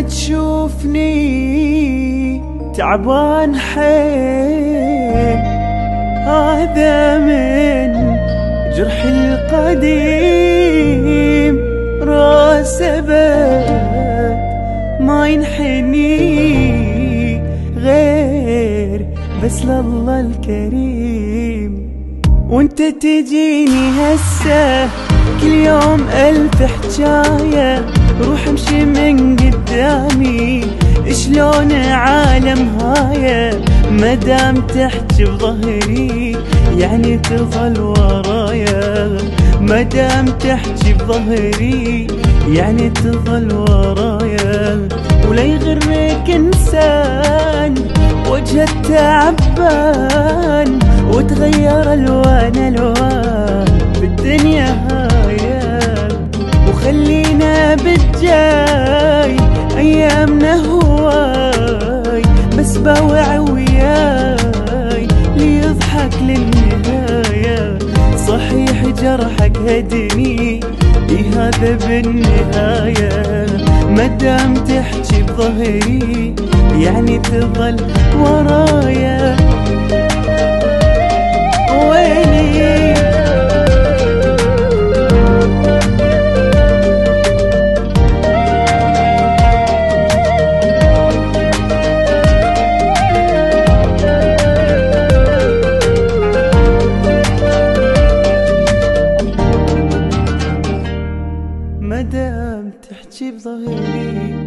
تشوفني تعبان حيل. هذا من جرح القديم. راس بات ما ينحني غير بس لله الكريم. وانت تجيني هسه كل يوم ألف حجاية روح امشي من قدامي شلون عالم هاي؟ مدام تحكي بظهري يعني تظل ورايا مدام تحكي بظهري يعني تظل ورايا ولا يغرك إنسان وجهه تعبان وتغير ألوان ألوان بالدنيا هاي. وخلينا بالجاي أيامنا هواي بس باوع وياي ليضحك للنهاية. صحيح جرحك هدني هذا بالنهاية. مدام تحكي بظهري يعني تظل ورايا دام تحكي بظهري